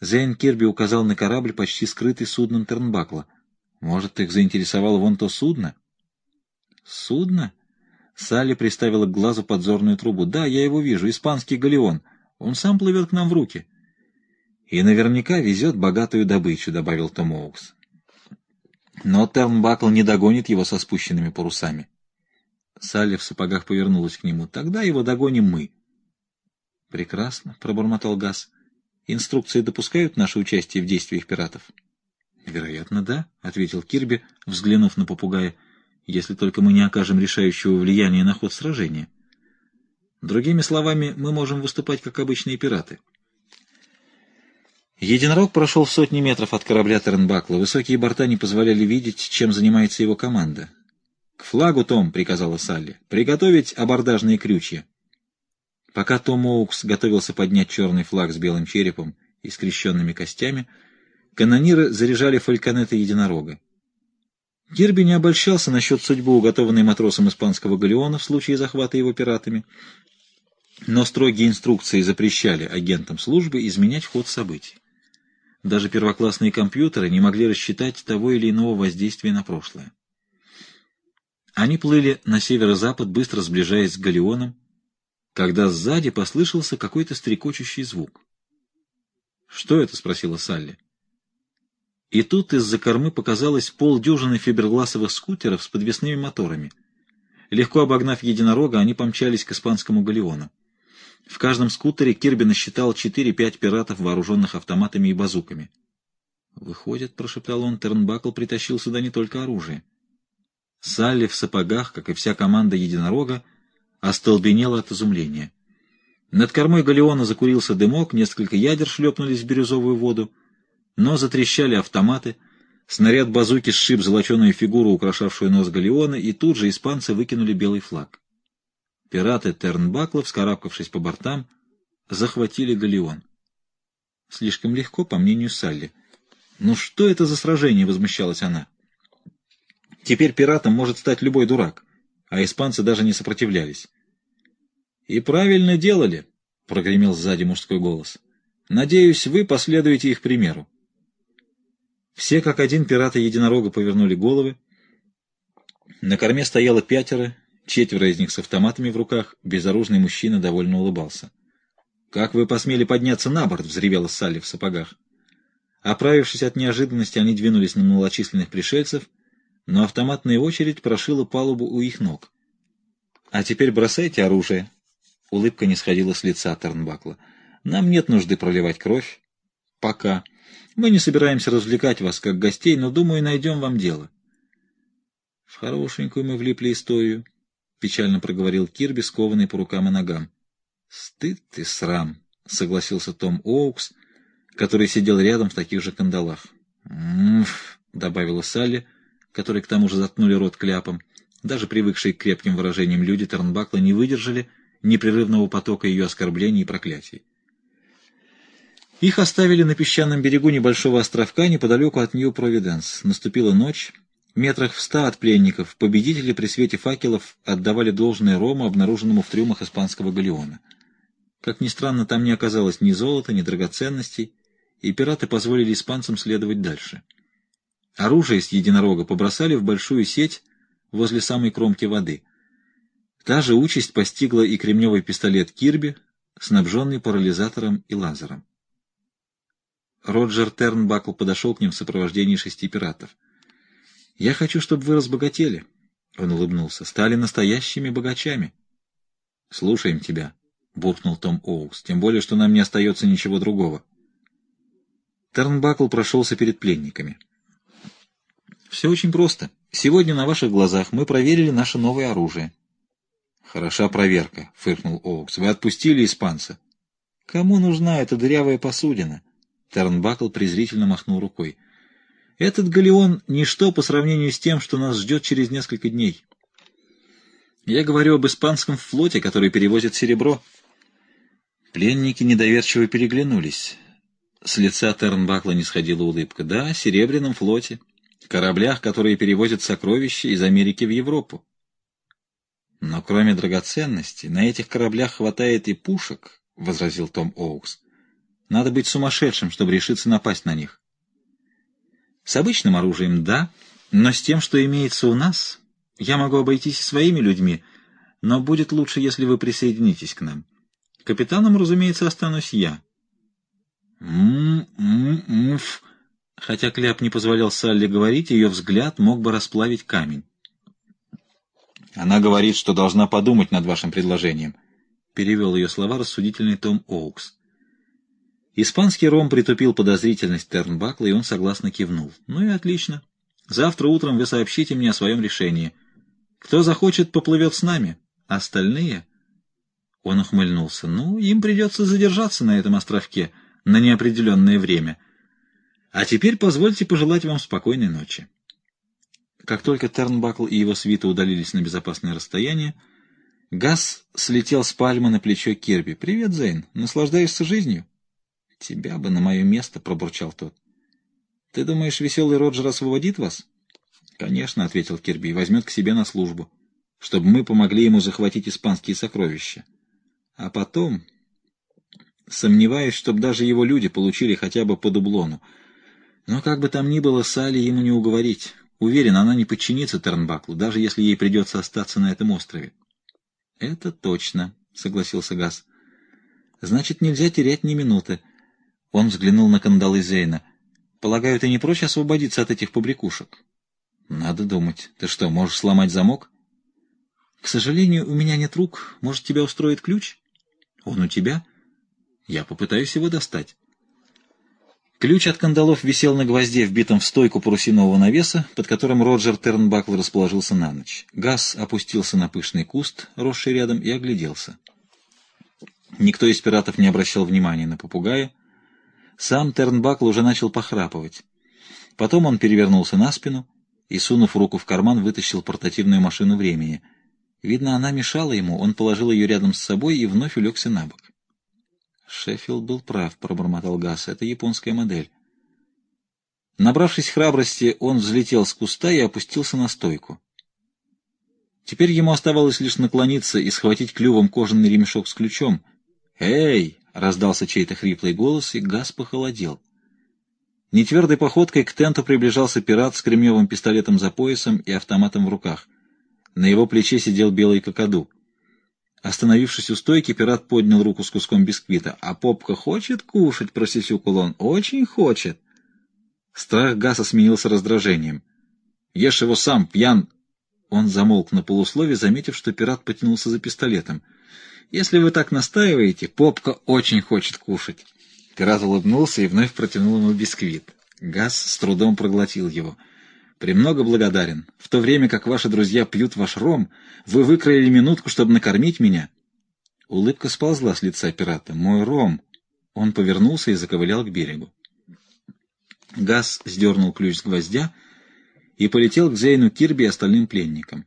Зейн Кирби указал на корабль, почти скрытый судном Тернбакла. Может, их заинтересовало вон то судно? Судно? Салли приставила к глазу подзорную трубу. Да, я его вижу, испанский галеон. Он сам плывет к нам в руки. И наверняка везет богатую добычу, добавил Том Оукс. Но Тернбакл не догонит его со спущенными парусами. Салли в сапогах повернулась к нему. Тогда его догоним мы. Прекрасно, пробормотал Газ. Инструкции допускают наше участие в действиях пиратов? Вероятно, да, ответил Кирби, взглянув на попугая, если только мы не окажем решающего влияния на ход сражения. Другими словами, мы можем выступать как обычные пираты. Единорог прошел в сотни метров от корабля Тернбакла. Высокие борта не позволяли видеть, чем занимается его команда. «К флагу, Том!» — приказала Салли. «Приготовить абордажные крючья!» Пока Том Оукс готовился поднять черный флаг с белым черепом и скрещенными костями, канониры заряжали фальконеты единорога. Кирби не обольщался насчет судьбы, уготованной матросом испанского галеона в случае захвата его пиратами, но строгие инструкции запрещали агентам службы изменять ход событий. Даже первоклассные компьютеры не могли рассчитать того или иного воздействия на прошлое. Они плыли на северо-запад, быстро сближаясь с галеоном, когда сзади послышался какой-то стрекочущий звук. «Что это?» — спросила Салли. И тут из-за кормы показалось полдюжины фибергласовых скутеров с подвесными моторами. Легко обогнав единорога, они помчались к испанскому галеону. В каждом скутере Кирби насчитал 4-5 пиратов, вооруженных автоматами и базуками. «Выходит», — прошептал он, — Тернбакл притащил сюда не только оружие. Салли в сапогах, как и вся команда единорога, остолбенела от изумления. Над кормой галеона закурился дымок, несколько ядер шлепнулись в бирюзовую воду, но затрещали автоматы, снаряд базуки сшиб золоченую фигуру, украшавшую нос галеона, и тут же испанцы выкинули белый флаг. Пираты Тернбакла, вскарабкавшись по бортам, захватили галеон. Слишком легко, по мнению Салли. «Ну что это за сражение?» — возмущалась она. «Теперь пиратом может стать любой дурак, а испанцы даже не сопротивлялись». «И правильно делали», — прогремел сзади мужской голос. «Надеюсь, вы последуете их примеру». Все как один пираты единорога повернули головы. На корме стояло пятеро, Четверо из них с автоматами в руках, безоружный мужчина довольно улыбался. «Как вы посмели подняться на борт?» — взревела Салли в сапогах. Оправившись от неожиданности, они двинулись на малочисленных пришельцев, но автоматная очередь прошила палубу у их ног. «А теперь бросайте оружие!» Улыбка не сходила с лица Тернбакла. «Нам нет нужды проливать кровь. Пока. Мы не собираемся развлекать вас как гостей, но, думаю, найдем вам дело». В хорошенькую мы влипли историю. — печально проговорил Кирби, скованный по рукам и ногам. — Стыд ты, срам, — согласился Том Оукс, который сидел рядом в таких же кандалах. «Мф», — добавила Салли, который к тому же заткнули рот кляпом. Даже привыкшие к крепким выражениям люди Тернбакла не выдержали непрерывного потока ее оскорблений и проклятий. Их оставили на песчаном берегу небольшого островка неподалеку от Нью-Провиденс. Наступила ночь. Метрах в ста от пленников победители при свете факелов отдавали должное рому, обнаруженному в трюмах испанского галеона. Как ни странно, там не оказалось ни золота, ни драгоценностей, и пираты позволили испанцам следовать дальше. Оружие с единорога побросали в большую сеть возле самой кромки воды. Та же участь постигла и кремневый пистолет Кирби, снабженный парализатором и лазером. Роджер Тернбакл подошел к ним в сопровождении шести пиратов. «Я хочу, чтобы вы разбогатели», — он улыбнулся, — «стали настоящими богачами». «Слушаем тебя», — буркнул Том Оукс, — «тем более, что нам не остается ничего другого». Тернбакл прошелся перед пленниками. «Все очень просто. Сегодня на ваших глазах мы проверили наше новое оружие». «Хороша проверка», — фыркнул Оукс. «Вы отпустили испанца». «Кому нужна эта дырявая посудина?» Тернбакл презрительно махнул рукой. Этот галеон — ничто по сравнению с тем, что нас ждет через несколько дней. Я говорю об испанском флоте, который перевозит серебро. Пленники недоверчиво переглянулись. С лица Тернбакла не сходила улыбка. Да, серебряном флоте, кораблях, которые перевозят сокровища из Америки в Европу. Но кроме драгоценностей, на этих кораблях хватает и пушек, — возразил Том Оукс. Надо быть сумасшедшим, чтобы решиться напасть на них. С обычным оружием — да, но с тем, что имеется у нас, я могу обойтись своими людьми, но будет лучше, если вы присоединитесь к нам. Капитаном, разумеется, останусь я. М-м-м-ф. Хотя Кляп не позволял Салли говорить, ее взгляд мог бы расплавить камень. Она говорит, что должна подумать над вашим предложением. Перевел ее слова рассудительный Том Оукс. Испанский ром притупил подозрительность Тернбакла, и он согласно кивнул. «Ну и отлично. Завтра утром вы сообщите мне о своем решении. Кто захочет, поплывет с нами. Остальные...» Он ухмыльнулся. «Ну, им придется задержаться на этом островке на неопределенное время. А теперь позвольте пожелать вам спокойной ночи». Как только Тернбакл и его свита удалились на безопасное расстояние, Газ слетел с пальмы на плечо Кирби. «Привет, Зейн. Наслаждаешься жизнью?» «Тебя бы на мое место», — пробурчал тот. «Ты думаешь, веселый Роджер освободит вас?» «Конечно», — ответил Кирби, — «и возьмет к себе на службу, чтобы мы помогли ему захватить испанские сокровища. А потом...» Сомневаюсь, чтобы даже его люди получили хотя бы по дублону. Но как бы там ни было, Салли ему не уговорить. Уверен, она не подчинится Тернбаклу, даже если ей придется остаться на этом острове. — Это точно, — согласился Газ. — Значит, нельзя терять ни минуты. Он взглянул на кандалы Зейна. — Полагаю, ты не прочь освободиться от этих побрякушек? — Надо думать. Ты что, можешь сломать замок? — К сожалению, у меня нет рук. Может, тебя устроит ключ? — Он у тебя? — Я попытаюсь его достать. Ключ от кандалов висел на гвозде, вбитом в стойку парусинового навеса, под которым Роджер Тернбакл расположился на ночь. Газ опустился на пышный куст, росший рядом, и огляделся. Никто из пиратов не обращал внимания на попугая. Сам Тернбакл уже начал похрапывать. Потом он перевернулся на спину и, сунув руку в карман, вытащил портативную машину времени. Видно, она мешала ему, он положил ее рядом с собой и вновь улегся на бок. Шеффилд был прав, пробормотал Гасс. Это японская модель. Набравшись храбрости, он взлетел с куста и опустился на стойку. Теперь ему оставалось лишь наклониться и схватить клювом кожаный ремешок с ключом. «Эй!» — раздался чей-то хриплый голос, и газ похолодел. Нетвердой походкой к тенту приближался пират с кремневым пистолетом за поясом и автоматом в руках. На его плече сидел белый кокоду. Остановившись у стойки, пират поднял руку с куском бисквита. «А попка хочет кушать?» — просисюкал он. «Очень хочет». Страх Гаса сменился раздражением. «Ешь его сам, пьян!» Он замолк на полуслове, заметив, что пират потянулся за пистолетом. Если вы так настаиваете, попка очень хочет кушать. Пират улыбнулся и вновь протянул ему бисквит. Газ с трудом проглотил его. «Премного благодарен. В то время как ваши друзья пьют ваш ром, вы выкроили минутку, чтобы накормить меня». Улыбка сползла с лица пирата. «Мой ром!» Он повернулся и заковылял к берегу. Газ сдернул ключ с гвоздя и полетел к Зейну Кирби и остальным пленникам.